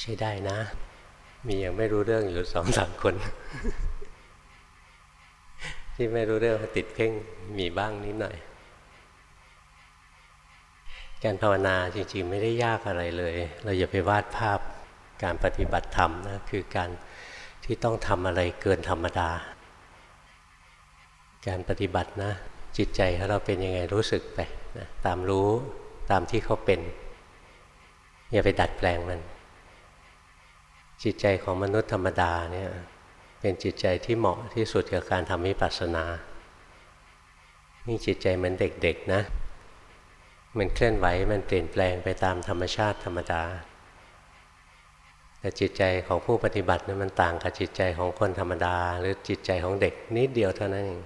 ใช้ได้นะ มียังไม่รู้เรื่องอยู่สองสามคน ที่ไม่รู้เรื่องติดเพ่งมีบ้างนิดหน่อย การภาวนาจริงๆ ไม่ได้ยากอะไรเลย เราอย่าไปวาดภาพการปฏิบัติธรรมนะคือการที่ต้องทำอะไรเกินธรรมดา การปฏิบัตินะ จิตใจของเราเป็นยังไงรู้สึกไปนะตามรู้ตามที่เขาเป็น อย่าไปดัดแปลงมัน จิตใจของมนุษย์ธรรมดาเนี่ยเป็นจิตใจที่เหมาะที่สุดกับการทำวิปัสสนานี่จิตใจเหมือนเด็กๆนะ มันเคลื่อนไหวมันเปลี่ยนแปลงไปตามธรรมชาติธรรมดา แต่จิตใจของผู้ปฏิบัตินี่มันต่างกับจิตใจของคนธรรมดา หรือจิตใจของเด็กนิดเดียวเท่านั้นเอง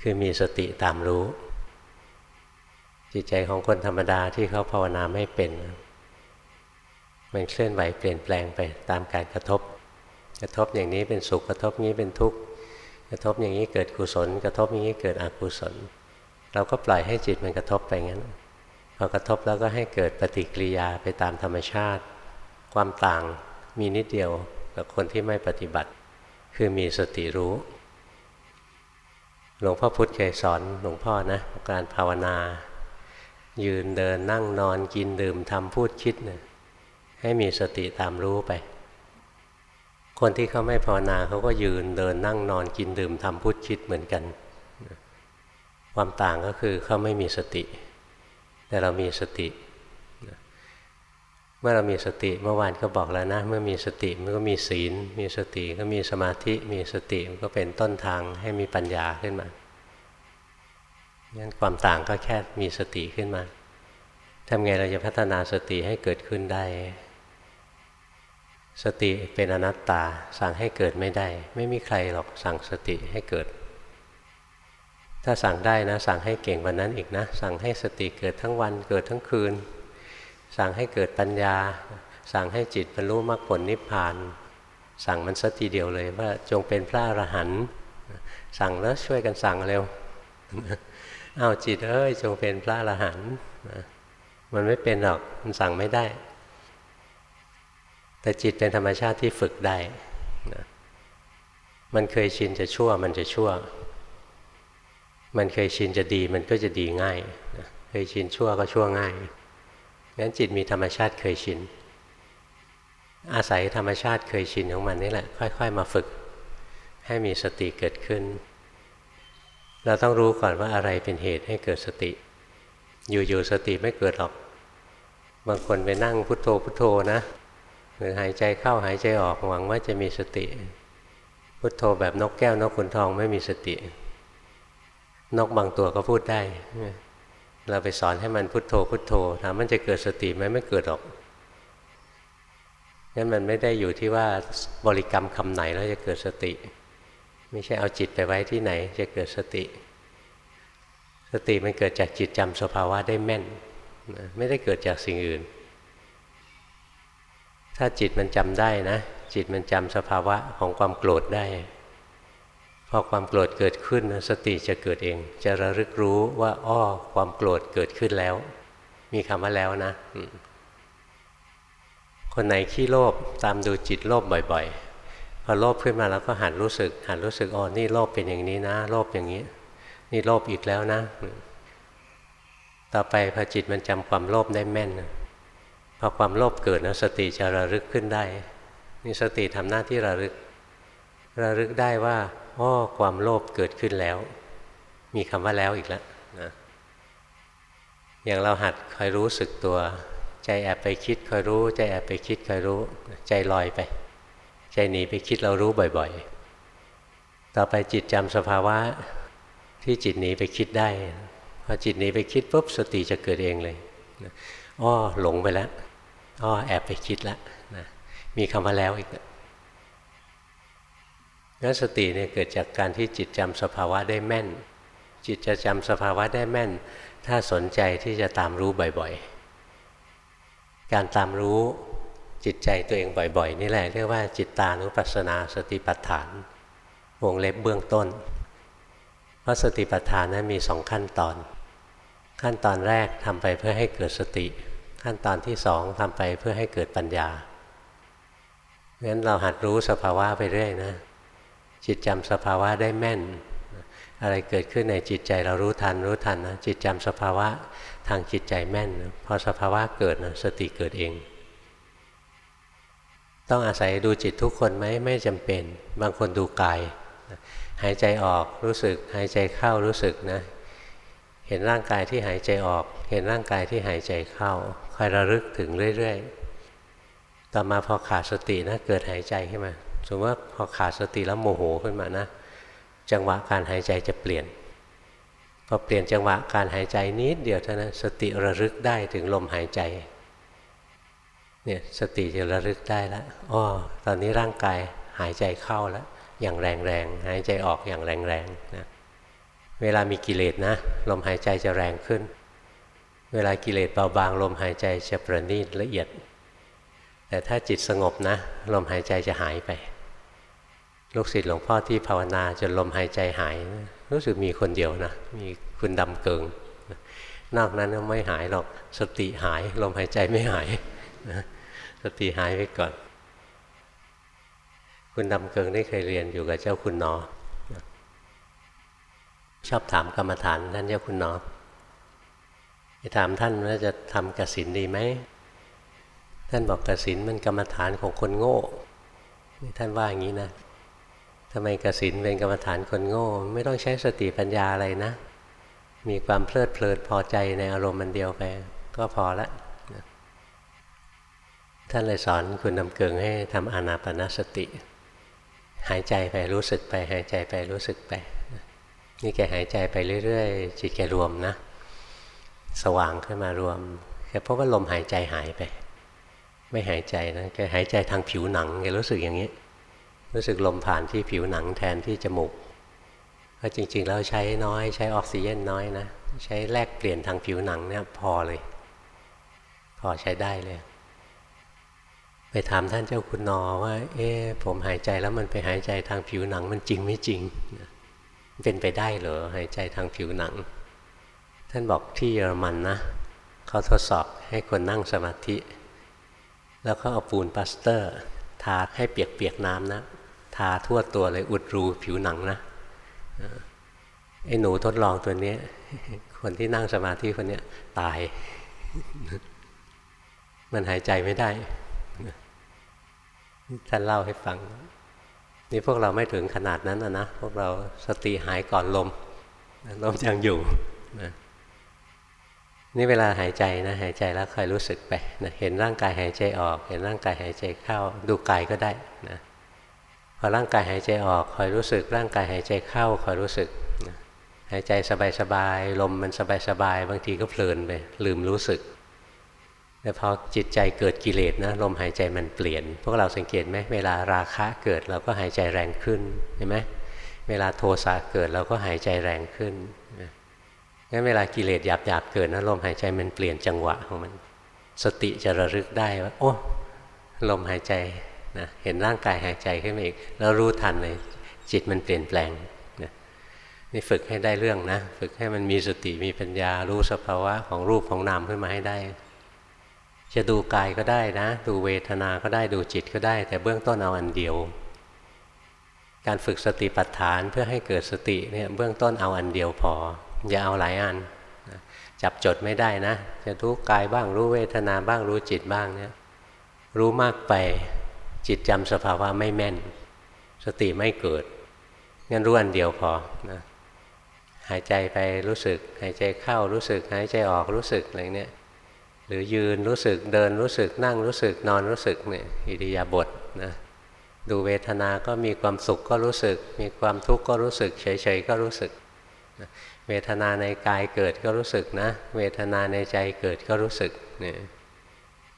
คือมีสติตามรู้ จิตใจของคนธรรมดาที่เขาภาวนาไม่เป็น มันเคลื่อนไหวเปลี่ยนแปลงไปตามการกระทบ กระทบอย่างนี้เป็นสุขกระทบนี้เป็นทุกข์กระทบอย่างนี้เกิดกุศล กระทบอย่างนี้เกิดอกุศล เราก็ปล่อยให้จิตมันกระทบไปงั้นพอกระทบแล้วก็ให้เกิดปฏิกิริยาไปตามธรรมชาติ ความต่างมีนิดเดียวกับคนที่ไม่ปฏิบัติ คือมีสติรู้ หลวงพ่อพุธเคยสอนหลวงพ่อนะการภาวนา ยืนเดินนั่งนอนกินดื่มทำพูดคิดเนะี่ย ให้มีสติตามรู้ไป คนที่เขาไม่ภาวนาเขาก็ยืนเดินนั่งนอนกินดื่มทำพุทธคิดเหมือนกัน ความต่างก็คือเขาไม่มีสติ แต่เรามีสติ เมื่อเรามีสติเมื่อวานก็บอกแล้วนะ เมื่อมีสติมันก็มีศีล มีสติก็มีสมาธิ มีสติมันก็เป็นต้นทางให้มีปัญญาขึ้นมางั้นความต่างก็แค่มีสติขึ้นมาทำไงเราจะพัฒนาสติให้เกิดขึ้นได้ สติเป็นอนัตตาสั่งให้เกิดไม่ได้ ไม่มีใครหรอกสั่งสติให้เกิด ถ้าสั่งได้นะ สั่งให้เก่งวันนั้นอีกนะ สั่งให้สติเกิดทั้งวันเกิดทั้งคืน สั่งให้เกิดปัญญา สั่งให้จิตบรรลุมรรคผลนิพพาน สั่งมันสักทีเดียวเลยว่าจงเป็นพระอรหันต์สั่งแล้วช่วยกันสั่งเร็วเอาจิตเอ้ยจงเป็นพระอรหันต์มันไม่เป็นหรอกมันสั่งไม่ได้ แต่จิตเป็นธรรมชาติที่ฝึกได้นะมันเคยชินจะชั่วมันจะชั่ว มันเคยชินจะดีมันก็จะดีง่ายนะเคยชินชั่วก็ชั่วง่ายงั้นจิตมีธรรมชาติเคยชิน อาศัยธรรมชาติเคยชินของมันนี่แหละ ค่อย ๆ มาฝึก ให้มีสติเกิดขึ้น เราต้องรู้ก่อนว่าอะไรเป็นเหตุให้เกิดสติ อยู่ๆสติไม่เกิดหรอก บางคนไปนั่งพุโทโธพุโทโธนะ หรือหายใจเข้าหายใจออกหวังว่าจะมีสติ พุทโธแบบนกแก้วนกขุนทองไม่มีสติ นกบางตัวก็พูดได้ เราไปสอนให้มันพุทโธพุทโธถามมันจะเกิดสติไหมไม่เกิดหรอกงั้นมันไม่ได้อยู่ที่ว่าบริกรรมคำไหนแล้วจะเกิดสติ ไม่ใช่เอาจิตไปไว้ที่ไหน จะเกิดสติ สติมันเกิดจากจิตจำสภาวะได้แม่น ไม่ได้เกิดจากสิ่งอื่น ถ้าจิตมันจำได้นะ จิตมันจำสภาวะของความโกรธได้ พอความโกรธเกิดขึ้นสติจะเกิดเอง จะระลึกรู้ว่าอ้อความโกรธเกิดขึ้นแล้ว มีคำว่าแล้วนะ คนไหนขี้โลภตามดูจิตโลภบ่อยๆ พอโลภขึ้นมาแล้วก็หันรู้สึก หันรู้สึกอ๋อนี่โลภเป็นอย่างนี้นะ โลภอย่างนี้ นี่โลภอีกแล้วนะ ต่อไปพอจิตมันจำความโลภได้แม่น อความโลภเกิดนะสติจะระลึกขึ้นได้ นี่สติทำหน้าที่ระลึก ระลึกได้ว่าอ้อความโลภเกิดขึ้นแล้ว มีคำว่าแล้วอีกแล้วนะอย่างเราหัดคอยรู้สึกตัว ใจแอบไปคิดคอยรู้ ใจแอบไปคิดคอยรู้ ใจลอยไป ใจหนีไปคิดเรารู้บ่อยๆ ต่อไปจิตจำสภาวะที่จิตหนีไปคิดได้พอจิตหนีไปคิดปุ๊บสติจะเกิดเองเลยอ้อหลงไปแล้ว อ๋อแอบไปคิดแล้วนะมีคำว่าแล้วอีกงั้นสติเนี่ยเกิดจากการที่จิตจำสภาวะได้แม่น จิตจะจำสภาวะได้แม่น ถ้าสนใจที่จะตามรู้บ่อยๆ การตามรู้จิตใจตัวเองบ่อยๆ นี่แหละเรียกว่าจิตตานุปัสสนาสติปัฏฐาน วงเล็บเบื้องต้น เพราะสติปัฏฐานนั้นมีสองขั้นตอน ขั้นตอนแรกทำไปเพื่อให้เกิดสติ ขั้นตอนที่สองทำไปเพื่อให้เกิดปัญญางั้นเราหัดรู้สภาวะไปเรื่อยนะ จิตจำสภาวะได้แม่น อะไรเกิดขึ้นในจิตใจเรารู้ทันรู้ทันนะจิตจำสภาวะทางจิตใจแม่นพอสภาวะเกิดนะสติเกิดเอง ต้องอาศัยดูจิตทุกคนไหมไม่จำเป็น บางคนดูกายหายใจออกรู้สึก หายใจเข้ารู้สึกนะ เห็นร่างกายที่หายใจออก เห็นร่างกายที่หายใจเข้าคอยระลึกถึงเรื่อยๆ ต่อมาพอขาดสตินะเกิดหายใจขึ้นมา สมมติว่าพอขาดสติแล้วโมโหขึ้นมานะ จังหวะการหายใจจะเปลี่ยน พอเปลี่ยนจังหวะการหายใจนิดเดียวเท่านั้นสติระลึกได้ถึงลมหายใจ เนี่ยสติจะระลึกได้แล้วอ๋อตอนนี้ร่างกายหายใจเข้าแล้วอย่างแรงๆ หายใจออกอย่างแรงๆนะ เวลามีกิเลสนะ ลมหายใจจะแรงขึ้น เวลากิเลสเบาบาง ลมหายใจจะประณีตละเอียด แต่ถ้าจิตสงบนะ ลมหายใจจะหายไป ลูกศิษย์หลวงพ่อที่ภาวนาจนลมหายใจหาย รู้สึกมีคนเดียวนะ มีคุณดำเกิง นอกนั้นไม่หายหรอก สติหาย ลมหายใจไม่หาย สติหายไปก่อน คุณดำเกิงได้เคยเรียนอยู่กับเจ้าคุณนอ ชอบถามกรรมฐานท่านเจ้าคุณนอถามท่านว่าจะทำกสินดีไหม ท่านบอกกสินมันกรรมฐานของคนโง่ ท่านว่าอย่างนี้นะทำไมกสินเป็นกรรมฐานคนโง่ ไม่ต้องใช้สติปัญญาอะไรนะ มีความเพลิดเพลินพอใจในอารมณ์มันเดียวไป ก็พอละท่านเลยสอนคุณนำเกิงให้ทำอานาปนสติ หายใจไปรู้สึกไป หายใจไปรู้สึกไป นี่แกหายใจไปเรื่อยๆ จิตแกรวมนะ สว่างขึ้นมารวมแค่เพราะว่าลมหายใจหายไป ไม่หายใจนะแกหายใจทางผิวหนังแกรู้สึกอย่างนี้ รู้สึกลมผ่านที่ผิวหนังแทนที่จมูกเพราะจริงๆแล้วใช้น้อยใช้ออกซิเจนน้อยนะใช้แลกเปลี่ยนทางผิวหนังเนี่ยพอเลย พอใช้ได้เลย ไปถามท่านเจ้าคุณนรฯว่า เอ๊ะผมหายใจแล้วมันไปหายใจทางผิวหนังมันจริงไม่จริง เป็นไปได้เหรอหายใจทางผิวหนัง ท่านบอกที่เยอรมันนะเขาทดสอบให้คนนั่งสมาธิ แล้วก็เอาปูนปลาสเตอร์ ทาให้เปียกๆน้ำนะ ทาทั่วตัวเลยอุดรูผิวหนังนะไอ้หนูทดลองตัวนี้คนที่นั่งสมาธิคนนี้ตาย มันหายใจไม่ได้ท่านเล่าให้ฟัง นี่พวกเราไม่ถึงขนาดนั้นนะพวกเราสติหายก่อนลมลมยังอยู่นะนี่เวลาหายใจนะหายใจแล้วคอยรู้สึกไปนะเห็นร่างกายหายใจออก เห็นร่างกายหายใจเข้า ดูกายก็ได้นะพอร่างกายหายใจออกคอยรู้สึก ร่างกายหายใจเข้าคอยรู้สึกนะหายใจสบายๆลมมันสบายๆบางทีก็เพลินไปลืมรู้สึก แต่พอจิตใจเกิดกิเลสนะลมหายใจมันเปลี่ยน พวกเราสังเกตไหมเวลาราคะเกิดเราก็หายใจแรงขึ้นเห็นไหมเวลาโทสะเกิดเราก็หายใจแรงขึ้นงั้นเวลากิเลสหยาบหยาบเกิดนะลมหายใจมันเปลี่ยนจังหวะของมัน สติจะระลึกได้ว่าโอ้ลมหายใจนะเห็นร่างกายหายใจขึ้นมาอีก แล้วรู้ทันเลยจิตมันเปลี่ยนแปลงนะนี่ฝึกให้ได้เรื่องนะ ฝึกให้มันมีสติมีปัญญารู้สภาวะของรูปของนามขึ้นมาให้ได้ จะดูกายก็ได้นะ ดูเวทนาก็ได้ดูจิตก็ได้ แต่เบื้องต้นเอาอันเดียว การฝึกสติปัฏฐานเพื่อให้เกิดสติเนี่ยเบื้องต้นเอาอันเดียวพอ อย่าเอาหลายอันจับจดไม่ได้นะ จะรู้กายบ้างรู้เวทนาบ้างรู้จิตบ้างเนี่ยรู้มากไปจิตจำสภาวะไม่แม่น สติไม่เกิดงั้นรู้อันเดียวพอนะหายใจไปรู้สึก หายใจเข้ารู้สึก หายใจออกรู้สึกอะไรเนี้ย หรือยืนรู้สึกเดินรู้สึกนั่งรู้สึกนอนรู้สึกเนี่ยอิริยาบถนะดูเวทนาก็มีความสุขก็รู้สึก มีความทุกข์ก็รู้สึก เฉยๆก็รู้สึก เวทนาในกายเกิดก็รู้สึกนะ เวทนาในใจเกิดก็รู้สึกเนี่ย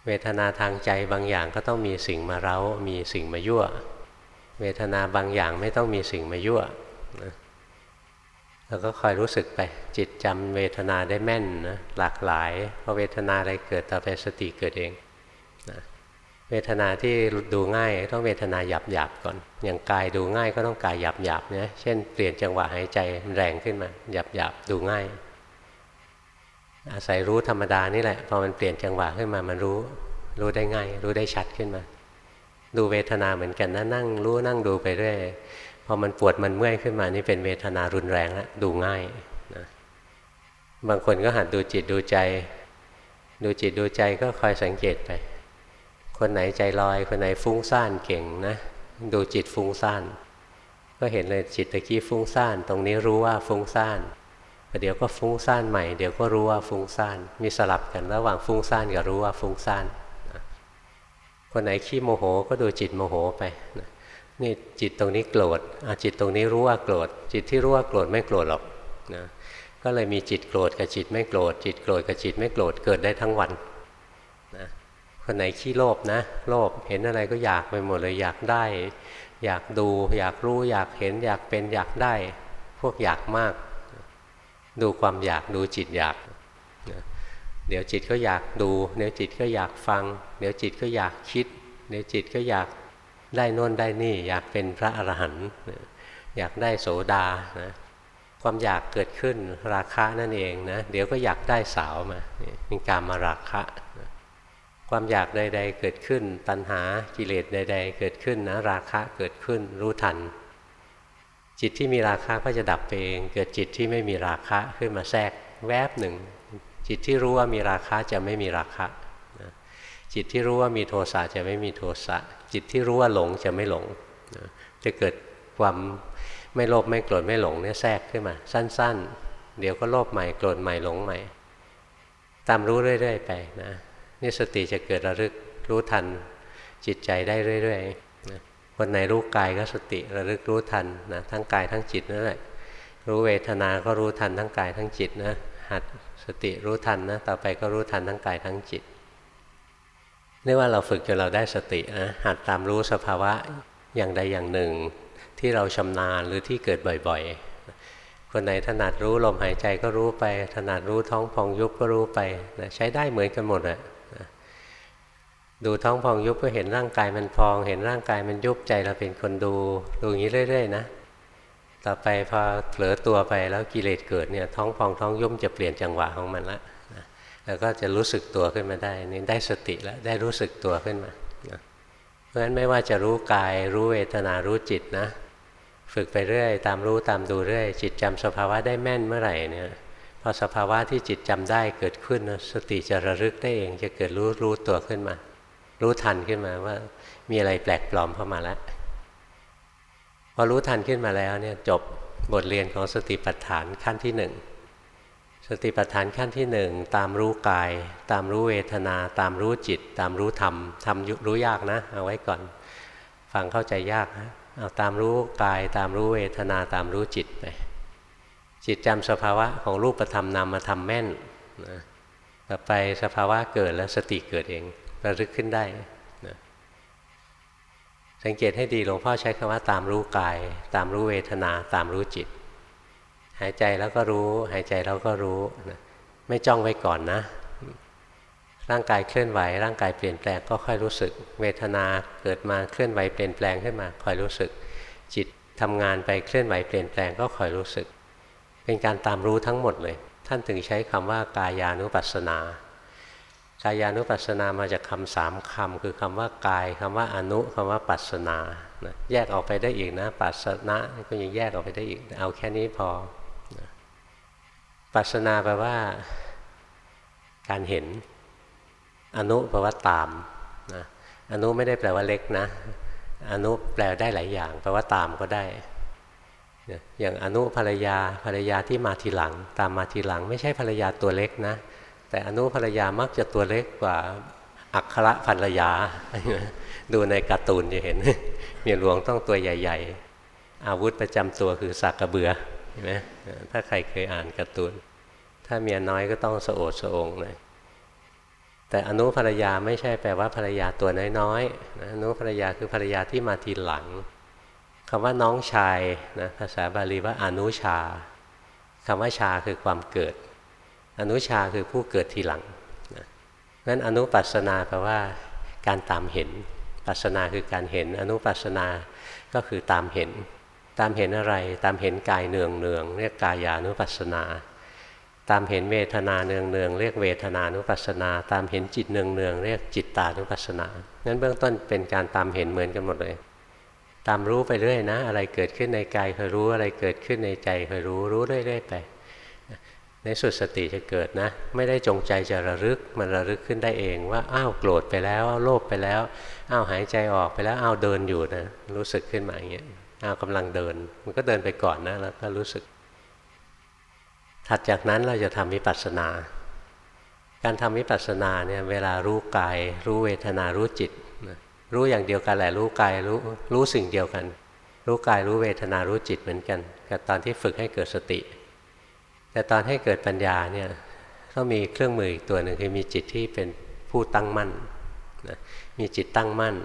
เวทนาทางใจบางอย่างก็ต้องมีสิ่งมาเร้ามีสิ่งมายั่ว เวทนาบางอย่างไม่ต้องมีสิ่งมายั่วนะ แล้วก็คอยรู้สึกไป จิตจำเวทนาได้แม่นนะหลากหลายพอเวทนาอะไรเกิดต่อไปสติเกิดเองนะเวทนาที่ดูง่ายต้องเวทนาหยาบหยาบก่อน อย่างกายดูง่ายก็ต้องกายหยาบหยาบเนี่ยเช่นเปลี่ยนจังหวะหายใจแรงขึ้นมาหยาบหยาบดูง่าย อาศัยรู้ธรรมดานี่แหละพอมันเปลี่ยนจังหวะขึ้นมามันรู้รู้ได้ง่าย รู้ได้ชัดขึ้นมา ดูเวทนาเหมือนกันนะนั่งรู้นั่งดูไปเรื่อย พอมันปวดมันเมื่อยขึ้นมานี่เป็นเวทนารุนแรงแล้วดูง่ายนะบางคนก็หัดดูจิตดูใจ ดูจิตดูใจก็คอยสังเกตไป คนไหนใจลอย คนไหนฟุ้งซ่านเก่งนะ ดูจิตฟุ้งซ่านก็เห็นเลยจิตตะกี้ฟุ้งซ่าน ตรงนี้รู้ว่าฟุ้งซ่านเดี๋ยวก็ฟุ้งซ่านใหม่เดี๋ยวก็รู้ว่าฟุ้งซ่าน มีสลับกันระหว่างฟุ้งซ่านกับรู้ว่าฟุ้งซ่านคนไหนขี้โมโหก็ดูจิตโมโหไปนี่ นี่จิตตรงนี้โกรธจิตตรงนี้รู้ว่าโกรธ จิตที่รู้ว่าโกรธไม่โกรธหรอกนะก็เลยมีจิตโกรธกับจิตไม่โกรธ จิตโกรธกับจิตไม่โกรธเกิดได้ทั้งวันนะคนไหนขี้โลภนะ โลภเห็นอะไรก็อยากไปหมดเลยอยากได้ อยากดู อยากรู้อยากเห็นอยากเป็นอยากได้ พวกอยากมาก ดูความอยากดูจิตอยากเดี๋ยวจิตก็อยากดู เดี๋ยวจิตก็อยากฟัง เดี๋ยวจิตก็อยากคิด เดี๋ยวจิตก็อยาก ได้นน่นได้นี่อยากเป็นพระอรหันต์อยากได้โสดานะความอยากเกิดขึ้นราคะนั่นเองนะเดี๋ยวก็อยากได้สาวมาเป็นการมาราคะความอยากใด ๆ เกิดขึ้น ตัณหากิเลสใด ๆ เกิดขึ้นนะราคะเกิดขึ้นรู้ทัน จิตที่มีราคะก็จะดับไปเอง เกิดจิตที่ไม่มีราคะขึ้นมาแทรกแวบหนึ่ง จิตที่รู้ว่ามีราคะจะไม่มีราคะ จิตที่รู้ว่ามีโทสะจะไม่มีโทสะจิตที่รู้ว่าหลงจะไม่หลงจะเกิดความไม่โลภไม่โกรธไม่หลงเนี่ยแทรกขึ้นมา สั้น ๆ เดี๋ยวก็โลภใหม่โกรธใหม่หลงใหม่ ตามรู้เรื่อยๆไปนะนี่สติจะเกิดระลึกรู้ทันจิตใจได้เรื่อยๆนะคนไหนรู้กายก็สติระลึกรู้ทันนะทั้งกายทั้งจิตนั่นแหละรู้เวทนาก็รู้ทันทั้งกายทั้งจิตนะหัดสติรู้ทันนะต่อไปก็รู้ทันทั้งกายทั้งจิต เรียกว่าเราฝึกจนเราได้สตินะหัดตามรู้สภาวะอย่างใดอย่างหนึ่ง ที่เราชำนาญหรือที่เกิดบ่อยๆ คนไหนถนัดรู้ลมหายใจก็รู้ไป ถนัดรู้ท้องพองยุบก็รู้ไปนะใช้ได้เหมือนกันหมดอะดูท้องพองยุบก็เห็นร่างกายมันพอง เห็นร่างกายมันยุบใจเราเป็นคนดูดูอย่างนี้เรื่อยๆนะต่อไปพอเผลอตัวไปแล้วกิเลสเกิดเนี่ยท้องพองท้องยุบจะเปลี่ยนจังหวะของมันละ แล้วก็จะรู้สึกตัวขึ้นมาได้นี่ได้สติแล้วได้รู้สึกตัวขึ้นมาเพราะฉะนั้นไม่ว่าจะรู้กายรู้เวทนารู้จิตนะ ฝึกไปเรื่อย ตามรู้ตามดูเรื่อย จิตจำสภาวะได้แม่นเมื่อไหร่เนี่ยพอสภาวะที่จิตจำได้เกิดขึ้นสติจะระลึกได้เองจะเกิดรู้รู้ตัวขึ้นมา รู้ทันขึ้นมาว่ามีอะไรแปลกปลอมเข้ามาแล้วพอรู้ทันขึ้นมาแล้วเนี่ยจบบทเรียนของสติปัฏฐานขั้นที่หนึ่ง สติปัฏฐานขั้นที่หนึ่งตามรู้กาย ตามรู้เวทนา ตามรู้จิต ตามรู้ธรรมทำรู้ยากนะเอาไว้ก่อน ฟังเข้าใจยากนะเอาตามรู้กาย ตามรู้เวทนาตามรู้จิตไปจิตจำสภาวะของรูปธรรมนามาทำแม่นนะต่อไปสภาวะเกิดแล้วสติเกิดเองระลึกขึ้นได้นะสังเกตให้ดีหลวงพ่อใช้คำว่าตามรู้กาย ตามรู้เวทนา ตามรู้จิต หายใจแล้วก็รู้ หายใจแล้วก็รู้นะไม่จ้องไว้ก่อนนะ ร่างกายเคลื่อนไหว ร่างกายเปลี่ยนแปลงก็ค่อยรู้สึก เวทนาเกิดมาเคลื่อนไหวเปลี่ยนแปลงขึ้นมาคอยรู้สึก จิตทำงานไปเคลื่อนไหวเปลี่ยนแปลงก็คอยรู้สึก เป็นการตามรู้ทั้งหมดเลย ท่านถึงใช้คำว่ากายานุปัสสนากายานุปัสสนามาจากคำสามคำคือคำว่ากายคำว่าอนุคำว่าปัสสนาแยกออกไปได้อีกนะ ปัสสนะก็ยังแยกออกไปได้อีก เอาแค่นี้พอ ปัสนาแปลว่า การเห็น อนุแปลว่าตามนะอนุไม่ได้แปลว่าเล็กนะ อนุแปลได้หลายอย่าง แปลว่าตามก็ได้ อย่างอนุภรรยาภรรยาที่มาทีหลัง ตามมาทีหลัง ไม่ใช่ภรรยาตัวเล็กนะ แต่อนุภรรยามักจะตัวเล็กกว่าอักขระภรรยา ดูในการ์ตูนจะเห็น เมียหลวงต้องตัวใหญ่ ๆ อาวุธประจำตัวคือสักกระเบือ ห็นไหมถ้าใครเคยอ่านการ์ตูน ถ้าเมียน้อยก็ต้องสโอดสองหน่อยแต่อนุภรรยาไม่ใช่แปลว่าภรรยาตัวน้อยๆนะอนุภรรยาคือภรรยาที่มาทีหลังคำว่าน้องชายนะภาษาบาลีว่าอนุชาคำว่าชาคือความเกิด อนุชาคือผู้เกิดทีหลังนะนั้นอนุปัสนาแปลว่าการตามเห็น ปัสนาคือการเห็น อนุปัสนาก็คือตามเห็น ตามเห็นอะไรตามเห็นกายเนืองเนืองเรียกกายานุปัสนา ตามเห็นเวทนาเนืองเนืองเรียกเวทนานุปัสนา ตามเห็นจิตเนืองเนืองเรียกจิตตานุปัสนานั้นเบื้องต้นเป็นการตามเห็นเหมือนกันหมดเลย ตามรู้ไปเรื่อยนะ อะไรเกิดขึ้นในกายคอยรู้อะไรเกิดขึ้นในใจคอยรู้รู้เรื่อยๆไปในสุดสติจะเกิดนะ ไม่ได้จงใจจะระลึกมันระลึกขึ้นได้เองว่าอ้าวโกรธไปแล้วอ้าวโลภไปแล้วอ้าวหายใจออกไปแล้วอ้าวเดินอยู่นะรู้สึกขึ้นมาอย่างเงี้ย เอากำลังเดิน มันก็เดินไปก่อนนะแล้วก็รู้สึก ถัดจากนั้นเราจะทำวิปัสสนา การทำวิปัสสนาเนี่ยเวลารู้กาย รู้เวทนารู้จิต รู้อย่างเดียวกันแหละรู้กายรู้รู้สิ่งเดียวกัน รู้กายรู้เวทนารู้จิตเหมือนกัน กับตอนที่ฝึกให้เกิดสติ แต่ตอนให้เกิดปัญญาเนี่ยต้องมีเครื่องมืออีกตัวหนึ่งคือมีจิตที่เป็นผู้ตั้งมั่น มีจิตตั้งมั่น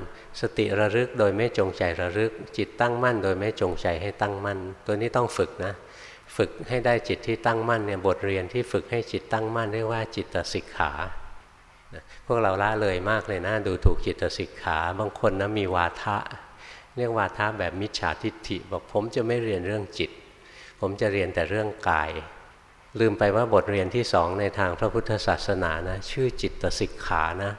สติระลึกโดยไม่จงใจระลึก จิตตั้งมั่น โดยไม่จงใจให้ตั้งมั่น ตัวนี้ต้องฝึกนะ ฝึกให้ได้จิตที่ตั้งมั่นเนี่ยบทเรียนที่ฝึกให้จิตตั้งมั่นเรียกว่าจิตสิกขาพวกเราละเลยมากเลยนะ ดูถูกจิตสิกขา บางคนนะมีวาทะ เรียกวาทะแบบมิจฉาทิฏฐิ บอกผมจะไม่เรียนเรื่องจิต ผมจะเรียนแต่เรื่องกาย ลืมไปว่าบทเรียนที่สองในทางพระพุทธศาสนานะ ชื่อจิตสิกขานะ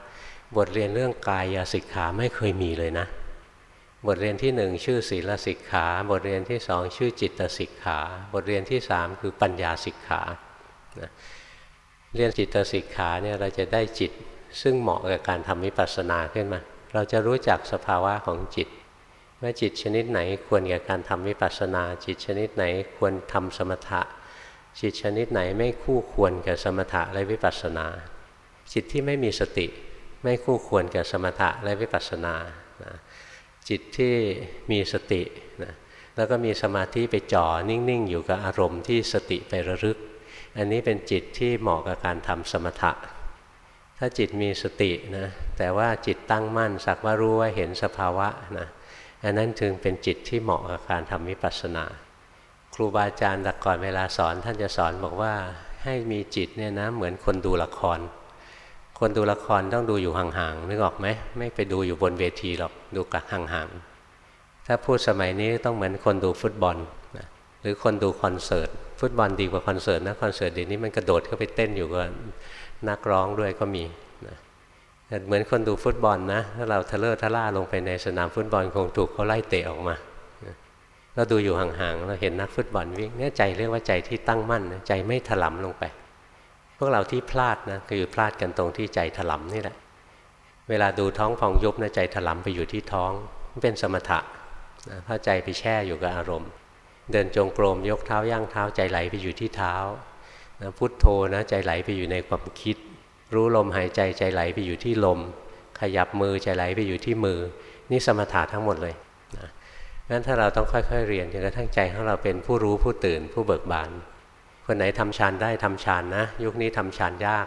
บทเรียนเรื่องกายสิกขาไม่เคยมีเลยนะ บทเรียนที่หนึ่งชื่อศีลสิกขา บทเรียนที่สองชื่อจิตสิกขา บทเรียนที่สามคือปัญญาสิกขานะเรียนจิตสิกขาเนี่ยเราจะได้จิตซึ่งเหมาะกับการทำวิปัสสนาขึ้นมา เราจะรู้จักสภาวะของจิตว่าจิตชนิดไหนควรกับการทำวิปัสสนา จิตชนิดไหนควรทำสมถะ จิตชนิดไหนไม่คู่ควรกับสมถะและวิปัสสนา จิตที่ไม่มีสติ ไม่คู่ควรกับสมถะและวิปัสสนาจิตที่มีสตินะแล้วก็มีสมาธิไปจ่อนิ่ง ๆ อยู่กับอารมณ์ที่สติไประลึก อันนี้เป็นจิตที่เหมาะกับการทำสมถะ ถ้าจิตมีสตินะแต่ว่าจิตตั้งมั่นสักว่ารู้ว่าเห็นสภาวะนะอันนั้นถึงเป็นจิตที่เหมาะกับการทำวิปัสสนา ครูบาอาจารย์แต่ก่อนเวลาสอนท่านจะสอนบอกว่าให้มีจิตเนี่ยนะเหมือนคนดูละคร คนดูละครต้องดูอยู่ห่างๆนึกออกไหมไม่ไปดูอยู่บนเวทีหรอกดูกับห่างๆถ้าพูดสมัยนี้ต้องเหมือนคนดูฟุตบอลนะหรือคนดูคอนเสิร์ตฟุตบอลดีกว่าคอนเสิร์ตนะคอนเสิร์ตเดี๋ยวนี้มันกระโดดเข้าไปเต้นอยู่กับนักร้องด้วยก็มีนะเหมือนคนดูฟุตบอลนะถ้าเราทะเลาะทะล่าลงไปในสนามฟุตบอลคงถูกเขาไล่เตะออกมาเราดูอยู่ห่างๆเราเห็นนักฟุตบอลวิ่งเนี่ยใจเรียกว่าใจที่ตั้งมั่นใจไม่ถลำลงไป วกเราที่พลาดนะคือพลาดกันตรงที่ใจถลำนี่แหละ เวลาดูท้องพองยุบนะใจถลำไปอยู่ที่ท้องเป็นสมถะนะพระใจไปแช่อยู่กับอารมณ์ เดินจงกรมยกเท้าย่างเท้าใจไหลไปอยู่ที่เท้านะพุทโธนะใจไหลไปอยู่ในความคิด รู้ลมหายใจใจไหลไปอยู่ที่ลม ขยับมือใจไหลไปอยู่ที่มือ นี่สมถะทั้งหมดเลยนะงั้นถ้าเราต้องค่อยๆเรียนจนกระทั่งใจของเราเป็นผู้รู้ผู้ตื่นผู้เบิกบาน คนไหนทำฌานได้ทำฌานนะ ยุคนี้ทำฌานยาก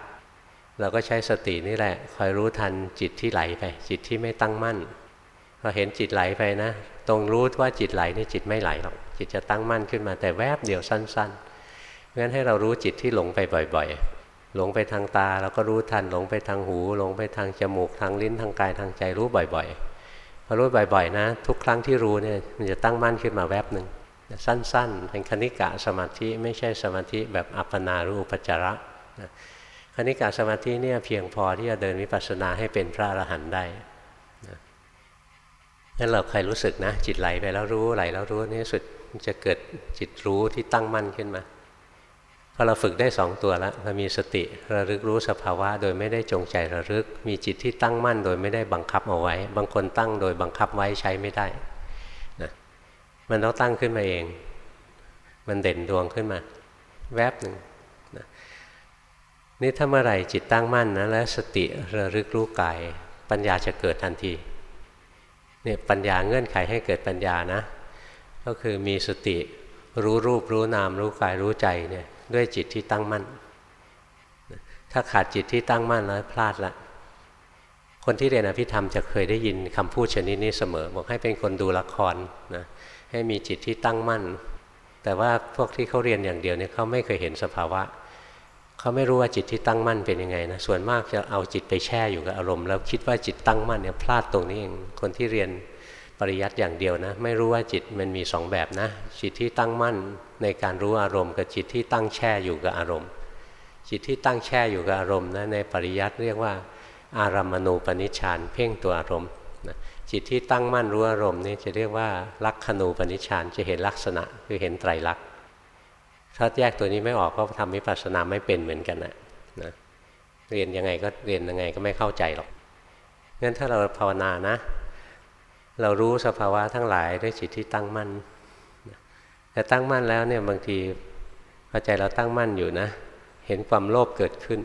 เราก็ใช้สตินี่แหละ คอยรู้ทันจิตที่ไหลไป จิตที่ไม่ตั้งมั่นพอเห็นจิตไหลไปนะ ตรงรู้ว่าจิตไหลนี่จิตไม่ไหลหรอกจิตจะตั้งมั่นขึ้นมาแต่แวบเดียวสั้นๆงั้นให้เรารู้จิตที่หลงไปบ่อย ๆ หลงไปทางตาเราก็รู้ทันหลงไปทางหู หลงไปทางจมูกทางลิ้นทางกายทางใจรู้บ่อย ๆพอรู้บ่อยๆนะ ทุกครั้งที่รู้เนี่ยมันจะตั้งมั่นขึ้นมาแวบหนึ่ง สั้นๆ เป็นคณิกะสมาธิไม่ใช่สมาธิแบบอัปปนารูปจาระคณิกะสมาธิเนี่ยเพียงพอที่จะเดินวิปัสสนาให้เป็นพระอรหันต์ได้งั้นเราใครรู้สึกนะ จิตไหลไปแล้วรู้ไหลแล้วรู้นี่สุดจะเกิดจิตรู้ที่ตั้งมั่นขึ้นมาพอเราฝึกได้สองตัวแล้วเรามีสติระลึกรู้สภาวะ โดยไม่ได้จงใจระลึก มีจิตที่ตั้งมั่น โดยไม่ได้บังคับเอาไว้ บางคนตั้งโดยบังคับไว้ใช้ไม่ได้ มันต้องตั้งขึ้นมาเอง มันเด่นดวงขึ้นมา แวบหนึ่งนะนี่ถ้าเมื่อไหร่จิตตั้งมั่นนะแล้วสติระลึกรู้กายปัญญาจะเกิดทันทีเนี่ยปัญญาเงื่อนไขให้เกิดปัญญานะ ก็คือมีสติรู้รูปรู้นาม รู้กายรู้ใจเนี่ยด้วยจิตที่ตั้งมั่น ถ้าขาดจิตที่ตั้งมั่นแล้วพลาดละ คนที่เรียนอภิธรรมจะเคยได้ยินคำพูดชนิดนี้เสมอ บอกให้เป็นคนดูละครนะ ให้มีจิตที่ตั้งมั่น แต่ว่าพวกที่เขาเรียนอย่างเดียวเนี่ยเขาไม่เคยเห็นสภาวะเขาไม่รู้ว่าจิตที่ตั้งมั่นเป็นยังไงนะส่วนมากจะเอาจิตไปแช่อยู่กับอารมณ์แล้วคิดว่าจิตตั้งมั่นเนี่ยพลาดตรงนี้เองคนที่เรียนปริยัติอย่างเดียวนะ ไม่รู้ว่าจิตมันมีสองแบบนะ จิตที่ตั้งมั่นในการรู้อารมณ์ กับจิตที่ตั้งแช่อยู่กับอารมณ์ จิตที่ตั้งแช่อยู่กับอารมณ์นะในปริยัติเรียกว่า อารามณูปนิชฌานเพ่งตัวอารมณ์ นะจิตที่ตั้งมั่นรู้อารมณ์นี่จะเรียกว่าลักขณูปนิชฌานจะเห็นลักษณะคือเห็นไตรลักษณ์ถ้าแยกตัวนี้ไม่ออกก็ทำวิปัสสนาไม่เป็นเหมือนกันนะนะเรียนยังไงก็เรียนยังไงก็ไม่เข้าใจหรอกงั้นถ้าเราภาวนานะ เรารู้สภาวะทั้งหลายด้วยจิตที่ตั้งมั่นแต่ตั้งมั่นแล้วเนี่ยบางทีพอใจเราตั้งมั่นอยู่นะ เห็นความโลภเกิดขึ้น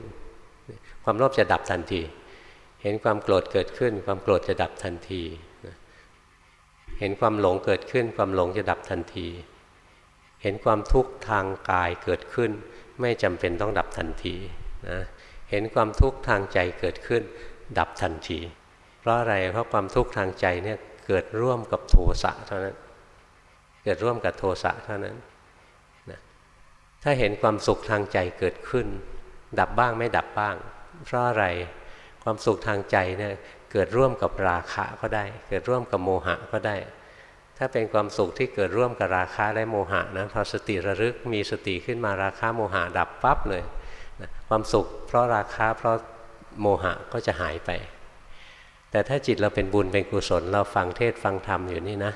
ความโลภจะดับทันที เห็นความโกรธเกิดขึ้น ความโกรธจะดับทันที เห็นความหลงเกิดขึ้น ความหลงจะดับทันที เห็นความทุกข์ทางกายเกิดขึ้น ไม่จำเป็นต้องดับทันทีนะเห็นความทุกข์ทางใจเกิดขึ้น ดับทันที เพราะอะไรเพราะความทุกข์ทางใจเนี่ยเกิดร่วมกับโทสะเท่านั้น เกิดร่วมกับโทสะเท่านั้นนะถ้าเห็นความสุขทางใจเกิดขึ้น ดับบ้างไม่ดับบ้าง เพราะอะไร ความสุขทางใจเนี่ยเกิดร่วมกับราคะก็ได้ เกิดร่วมกับโมหะก็ได้ ถ้าเป็นความสุขที่เกิดร่วมกับราคะและโมหะนะพอสติระลึกมีสติขึ้นมาราคะโมหะดับปั๊บเลยความสุข เพราะราคะเพราะโมหะก็จะหายไป แต่ถ้าจิตเราเป็นบุญเป็นกุศล เราฟังเทศฟังธรรมอยู่นี่นะ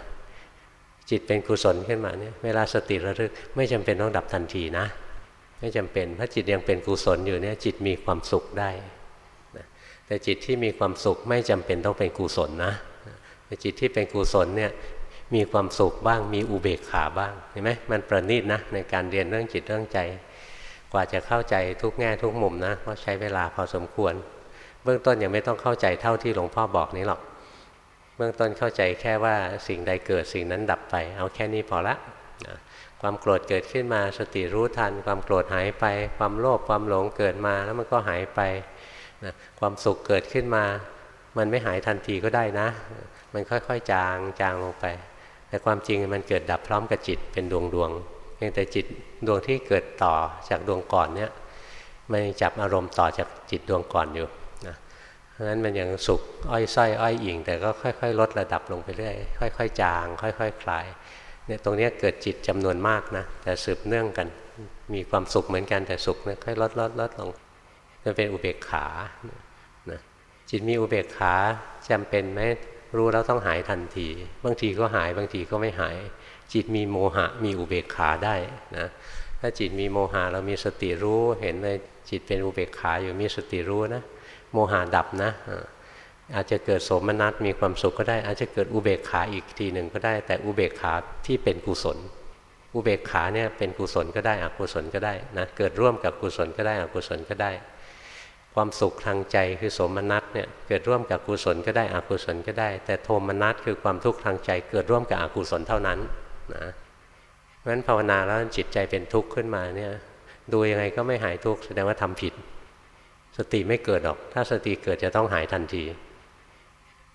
จิตเป็นกุศลขึ้นมาเนี่ยเวลาสติระลึกไม่จำเป็นต้องดับทันทีนะ ไม่จำเป็นถ้าจิตยังเป็นกุศลอยู่เนี่ยจิตมีความสุขได้ แต่จิตที่มีความสุขไม่จำเป็นต้องเป็นกุศลนะแต่จิตที่เป็นกุศลเนี่ยมีความสุขบ้างมีอุเบกขาบ้างเห็นไหมมันประณีตนะในการเรียนเรื่องจิตเรื่องใจ กว่าจะเข้าใจทุกแง่ทุกมุมนะก็ใช้เวลาพอสมควร เบื้องต้นยังไม่ต้องเข้าใจเท่าที่หลวงพ่อบอกนี้หรอก เบื้องต้นเข้าใจแค่ว่าสิ่งใดเกิดสิ่งนั้นดับไป เอาแค่นี้พอละนะความโกรธเกิดขึ้นมาสติรู้ทัน ความโกรธหายไป ความโลภความหลงเกิดมาแล้วมันก็หายไป นะความสุขเกิดขึ้นมา มันไม่หายทันทีก็ได้นะ มันค่อยๆจางจางลงไป แต่ความจริงมันเกิดดับพร้อมกับจิตเป็นดวงดวงเพียงแต่จิตดวงที่เกิดต่อจากดวงก่อนเนี่ยมันจับอารมณ์ต่อจากจิตดวงก่อนอยู่นะเพราะฉะนั้นมันยังสุขอ้อยส้อยอ้อยอิงแต่ก็ค่อย ๆ ลดระดับลงไปเรื่อยค่อย ๆ จาง ค่อย ๆคคลายเนี่ยตรงนี้เกิดจิตจำนวนมากนะแต่สืบเนื่องกันมีความสุขเหมือนกันแต่สุขเนี่ยค่อยลดลดลดลง มันเป็นอุเบกขานะจิตมีอุเบกขาจำเป็นไหมรู้แล้วต้องหายทันที บางทีก็หายบางทีก็ไม่หาย จิตมีโมหะมีอุเบกขาได้นะถ้าจิตมีโมหะเรามีสติรู้เห็นเลยจิตเป็นอุเบกขาอยู่มีสติรู้นะ โมหะดับนะอาจจะเกิดโสมนัสมีความสุขก็ได้ อาจจะเกิดอุเบกขาอีกทีหนึ่งก็ได้ แต่อุเบกขาที่เป็นกุศล อุเบกขาเนี่ยเป็นกุศลก็ได้อกุศลก็ได้นะเกิดร่วมกับกุศลก็ได้อกุศลก็ได้ ความสุขทางใจคือสมนัตเนี่ยเกิดร่วมกับกุศลก็ได้อกุศลก็ได้ แต่โทมนัสคือความทุกข์ทางใจ เกิดร่วมกับอกุศลเท่านั้นนะเพราะฉะนั้นภาวนาแล้วจิตใจเป็นทุกข์ขึ้นมาเนี่ยดูยังไงก็ไม่หายทุกข์แสดงว่าทำผิด สติไม่เกิดหรอก ถ้าสติเกิดจะต้องหายทันที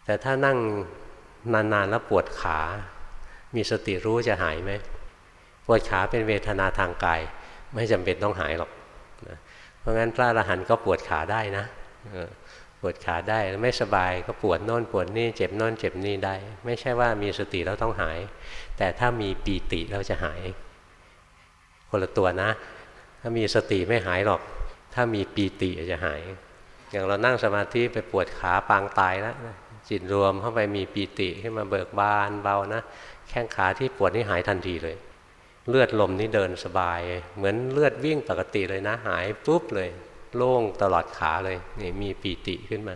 แต่ถ้านั่งนานๆแล้วปวดขา มีสติรู้จะหายไหมปวดขาเป็นเวทนาทางกาย ไม่จำเป็นต้องหายหรอก เพราะงั้นพระอรหันต์ก็ปวดขาได้นะปวดขาได้ไม่สบายก็ปวดโน่นปวดนี่เจ็บโน่นเจ็บนี่ได้ ไม่ใช่ว่ามีสติแล้วต้องหาย แต่ถ้ามีปีติแล้วจะหาย คนละตัวนะ ถ้ามีสติไม่หายหรอก ถ้ามีปีติจะหาย อย่างเรานั่งสมาธิไปปวดขาปางตายแล้วจิตรวมเข้าไปมีปีติขึ้นมาเบิกบานเบานะ แข้งขาที่ปวดนี่หายทันทีเลย เลือดลมนี่เดินสบาย เหมือนเลือดวิ่งปกติเลยนะ หายปุ๊บเลย โล่งตลอดขาเลยนี่มีปีติขึ้นมา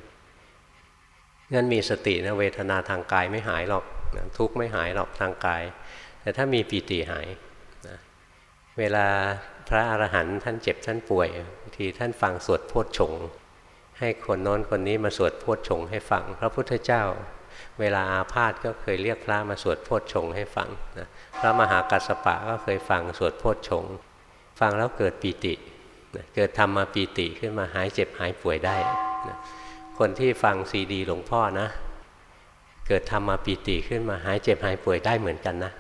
งั้นมีสตินะเวทนาทางกายไม่หายหรอกนะทุกข์ไม่หายหรอกทางกาย แต่ถ้ามีปีติหายนะเวลาพระอรหันต์ท่านเจ็บท่านป่วยทีท่านฟังสวดโพชฌงให้คนโน้นคนนี้มาสวดโพชฌงให้ฟัง พระพุทธเจ้า เวลาอาพาธก็เคยเรียกพระมาสวดโพชฌงให้ฟังนะ พระมหากัสสปะก็เคยฟังสวดโพชฌงฟังแล้วเกิดปีติเกิดธรรมาปีติขึ้นมาหายเจ็บหายป่วยได้ คนที่ฟังซีดีหลวงพ่อนะ เกิดธรรมาปีติขึ้นมาหายเจ็บหายป่วยได้เหมือนกันนะ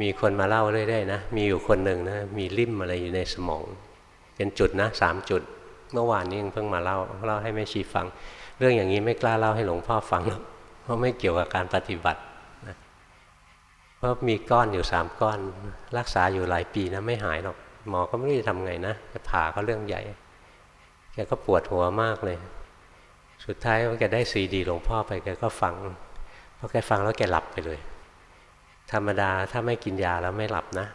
มีคนมาเล่าเรื่อยๆนะ มีอยู่คนหนึ่งนะ มีริ่มอะไรอยู่ในสมอง เป็นจุดนะสามจุด เมื่อวานนี้เพิ่งมาเล่าเล่าให้แม่ชีฟัง เรื่องอย่างนี้ไม่กล้าเล่าให้หลวงพ่อฟังหรอก เพราะไม่เกี่ยวกับการปฏิบัติ เพราะมีก้อนอยู่สามก้อน รักษาอยู่หลายปีนะไม่หายหรอกหมอก็ไม่รู้จะทำไงนะจะผ่าก็เรื่องใหญ่แกก็ปวดหัวมากเลย สุดท้ายแกได้ซีดีหลวงพ่อไปแกก็ฟังพอแกฟังแล้วแกหลับไปเลย ธรรมดาถ้าไม่กินยาแล้วไม่หลับนะ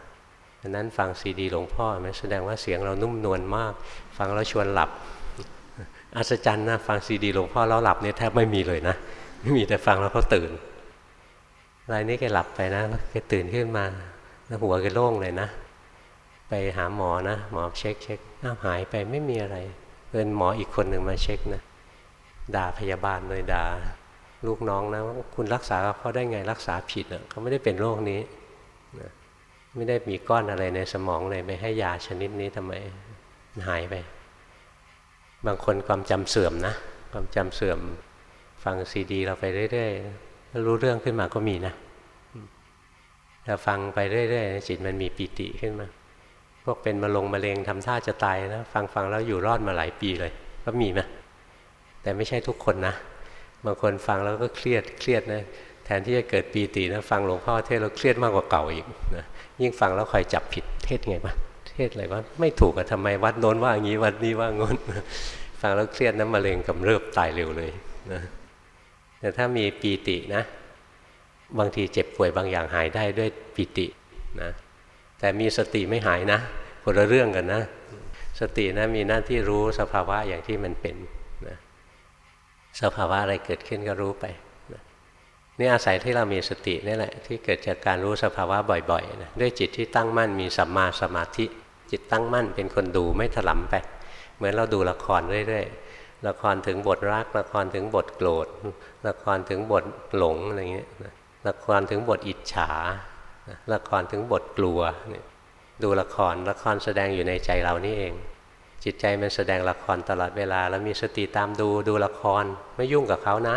ดังนั้นฟังซีดีหลวงพ่อมันแสดงว่าเสียงเรานุ่มนวลมาก ฟังแล้วชวนหลับอัศจรรย์นะฟังซีดีหลวงพ่อแล้วหลับเนี่ยแทบไม่มีเลยนะไม่มีแต่ฟังแล้วก็ตื่น รายนี้แกหลับไปนะแกตื่นขึ้นมาแล้วหัวแกโล่งเลยนะ ไปหาหมอนะ หมอเช็คเช็คน้าหายไปไม่มีอะไรเป็นหมออีกคนหนึ่งมาเช็คนะด่าพยาบาลเลยด่าลูกน้องนะว่าคุณรักษาเขาได้ไงรักษาผิดอะเขาไม่ได้เป็นโรคนี้นะไม่ได้มีก้อนอะไรในสมองเลยไปให้ยาชนิดนี้ทำไมหายไป บางคนความจำเสื่อมนะ ความจำเสื่อมฟังซีดี เราไปเรื่อยๆ รู้เรื่องขึ้นมาก็มีนะถ้าฟังไปเรื่อยๆจิตมันมีปิติขึ้นมา พวกเป็นมาลงมะเร็งทำท่าจะตายนะฟังฟังแล้วอยู่รอดมาหลายปีเลย ก็มีไหมแต่ไม่ใช่ทุกคนนะบางคนฟังแล้วก็เครียดเครียดนะแทนที่จะเกิดปีตินะฟังหลวงพ่อเทศแล้วเครียดมากกว่าเก่าอีกนะยิ่งฟังแล้วคอยจับผิดเทศไงวะเทศอะไรวะไม่ถูกอะทำไมวัดโน้นว่าอย่างนี้วัดนี้ว่างนฟังแล้วเครียดนะมะเร็งกำเริบตายเร็วเลยนะ แต่ถ้ามีปีตินะ บางทีเจ็บป่วยบางอย่างหายได้ด้วยปีตินะแต่มีสติไม่หายนะคนละเรื่องกันนะ สตินะมีหน้าที่รู้สภาวะอย่างที่มันเป็นนะสภาวะอะไรเกิดขึ้นก็รู้ไปนี่อาศัยที่เรามีสตินี่แหละ ที่เกิดจากการรู้สภาวะบ่อยๆนะด้วยจิตที่ตั้งมั่นมีสัมมาสมาธิ จิตตั้งมั่นเป็นคนดูไม่ถลำไป เหมือนเราดูละครเรื่อยๆ ละครถึงบทรัก ละครถึงบทโกรธ ละครถึงบทหลงอะไรเงี้ยละครถึงบทอิจฉา ละครถึงบทกลัวดูละครละครแสดงอยู่ในใจเรานี่เอง จิตใจมันแสดงละครตลอดเวลา แล้วมีสติตามดูดูละครไม่ยุ่งกับเขานะ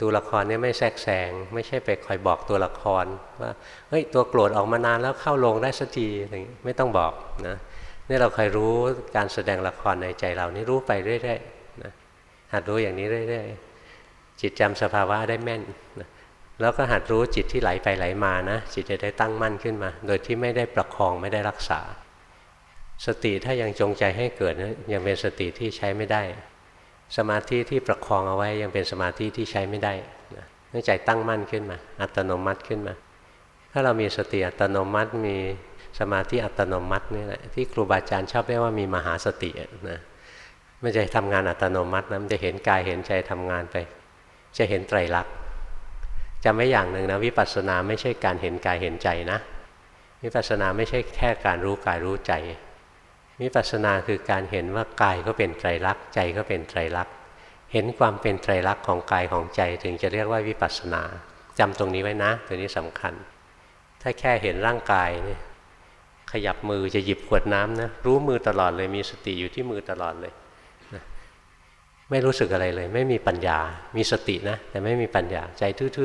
ดูละครนี่ไม่แทรกแซงไม่ใช่ไปคอยบอกตัวละครว่าเฮ้ยตัวโกรธออกมานานแล้วเข้าลงได้สักทีอะไรไม่ต้องบอกนะนี่เราคอยรู้การแสดงละครในใจเรานี่รู้ไปเรื่อยๆ หัดรู้อย่างนี้เรื่อยๆจิตจำสภาวะได้แม่นแล้วก็หัดรู้จิตที่ไหลไปไหลมานะ จิตจะได้ตั้งมั่นขึ้นมา โดยที่ไม่ได้ประคองไม่ได้รักษา สติถ้ายังจงใจให้เกิดนะยังเป็นสติที่ใช้ไม่ได้ สมาธิที่ประคองเอาไว้ยังเป็นสมาธิที่ใช้ไม่ได้เนื่องใจตั้งมั่นขึ้นมา อัตโนมัติขึ้นมา ถ้าเรามีสติอัตโนมัติมีสมาธิอัตโนมัตินี่แหละที่ครูบาอาจารย์ชอบเรียกว่ามีมหาสตินะ ม่ใช่ทำงานอัตโนมัตินะมันจะเห็นกายเห็นใจทำงานไป จะเห็นไตรลักษณ์จำไว้อย่างหนึ่งนะวิปัสสนาไม่ใช่การเห็นกายเห็นใจนะวิปัสสนาไม่ใช่แค่การรู้กายรู้ใจวิปัสสนาคือการเห็นว่ากายก็เป็นไตรลักษณ์ใจก็เป็นไตรลักษณ์เห็นความเป็นไตรลักษณ์ของกายของใจ ถึงจะเรียกว่าวิปัสสนาจำตรงนี้ไว้นะตัวนี้สำคัญ ถ้าแค่เห็นร่างกายเนี่ยขยับมือจะหยิบขวดน้ำนะรู้มือตลอดเลยมีสติอยู่ที่มือตลอดเลย ไม่รู้สึกอะไรเลย ไม่มีปัญญา มีสตินะ แต่ไม่มีปัญญาใจทื่อๆ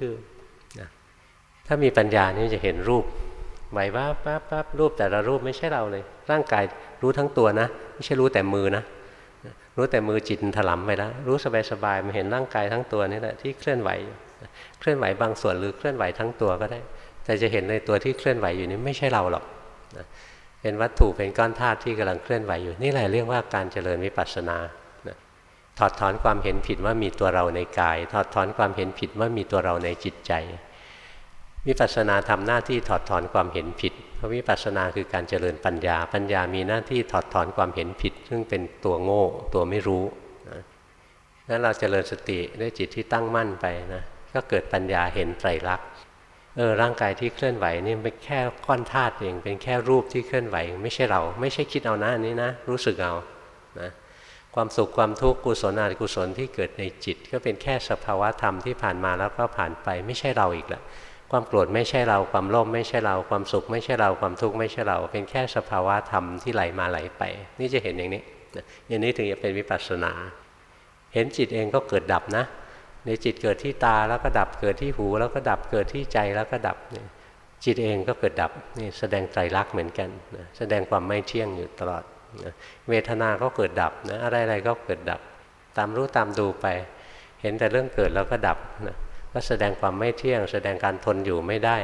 ทื่อๆนะถ้ามีปัญญานี่จะเห็นรูปไหวว่าปั๊บปั๊บรูปแต่ละรูปไม่ใช่เราเลย ร่างกายรู้ทั้งตัวนะ ไม่ใช่รู้แต่มือนะ รู้แต่มือจิตถลำไปแล้ว รู้สบายๆมันเห็นร่างกายทั้งตัวนี่แหละที่เคลื่อนไหว เคลื่อนไหวบางส่วนหรือเคลื่อนไหวทั้งตัวก็ได้ แต่จะเห็นในตัวที่เคลื่อนไหวอยู่นี้ไม่ใช่เราหรอกเป็นวัตถุเป็นก้อนธาตุที่กำลังเคลื่อนไหวอยู่นี่แหละเรียกว่าการเจริญวิปัสสนา ถอดถอนความเห็นผิดว่ามีตัวเราในกาย ถอดถอนความเห็นผิดว่ามีตัวเราในจิตใจวิปัสสนาทำหน้าที่ถอดถอนความเห็นผิด เพราะวิปัสสนาคือการเจริญปัญญา ปัญญามีหน้าที่ถอดถอนความเห็นผิด ซึ่งเป็นตัวโง่ตัวไม่รู้นะนั้นเราเจริญสติด้วยจิตที่ตั้งมั่นไปนะก็เกิดปัญญาเห็นไตรลักษณ์เออร่างกายที่เคลื่อนไหวนี่เป็นแค่ก้อนธาตุเองเป็นแค่รูปที่เคลื่อนไหว ไม่ใช่เรา ไม่ใช่คิดเอานะอันนี้นะ รู้สึกเอา ความสุขความทุกข์กุศลอกุศลที่เกิดในจิต ก็เป็นแค่สภาวะธรรมที่ผ่านมาแล้วก็ผ่านไปไม่ใช่เราอีกล้วความโกรธไม่ใช่เราความโลภไม่ใช่เราความสุขไม่ใช่เราความทุกข์ไม่ใช่เรา เป็นแค่สภาวะธรรมที่ไหลมาไหลไป นี่จะเห็นอย่างนี้อย่างนี้ถึงจะเป็นวิปัสสนา เห็นจิตเองก็เกิดดับนะ ในจิตเกิดที่ตาแล้วก็ดับเกิดที่หู แล้วก็ดับเกิดที่ใจแล้วก็ดับจิตเองก็เกิดดับนี่แสดงไตรลักษณ์เหมือนกันแสดงความไม่เที่ยงอยู่ตลอด เวทนาก็เกิดดับนะอะไรๆก็เกิดดับ ตามรู้ตามดูไป เห็นแต่เรื่องเกิดแล้วก็ดับนะก็แสดงความไม่เที่ยง แสดงการทนอยู่ไม่ได้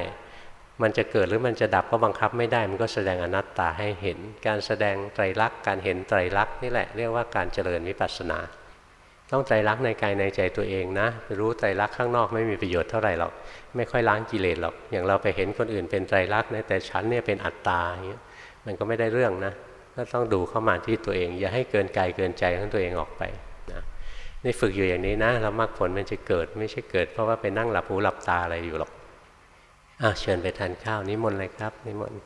มันจะเกิดหรือมันจะดับก็บังคับไม่ได้ มันก็แสดงอนัตตาให้เห็น การแสดงไตรลักษณ์การเห็นไตรลักษณ์นี่แหละเรียกว่าการเจริญวิปัสสนา ต้องไตรลักษณ์ในกายในใจตัวเองนะไปรู้ไตรลักษณ์ข้างนอกไม่มีประโยชน์เท่าไหร่หรอกไม่ค่อยล้างกิเลสหรอกอย่างเราไปเห็นคนอื่นเป็นไตรลักษณ์นะแต่ฉันเนี่ยเป็นอัตตาอย่างเงี้ยมันก็ไม่ได้เรื่องนะ ก็ต้องดูเข้ามาที่ตัวเอง อย่าให้เกินกายเกินใจของตัวเองออกไปนะนี่ฝึกอยู่อย่างนี้นะแล้วมรรคผลมันจะเกิดไม่ใช่เกิด เพราะว่าไปนั่งหลับหูหลับตาอะไรอยู่หรอกอะเชิญไปทานข้าวนิมนต์เลยครับนิมนต์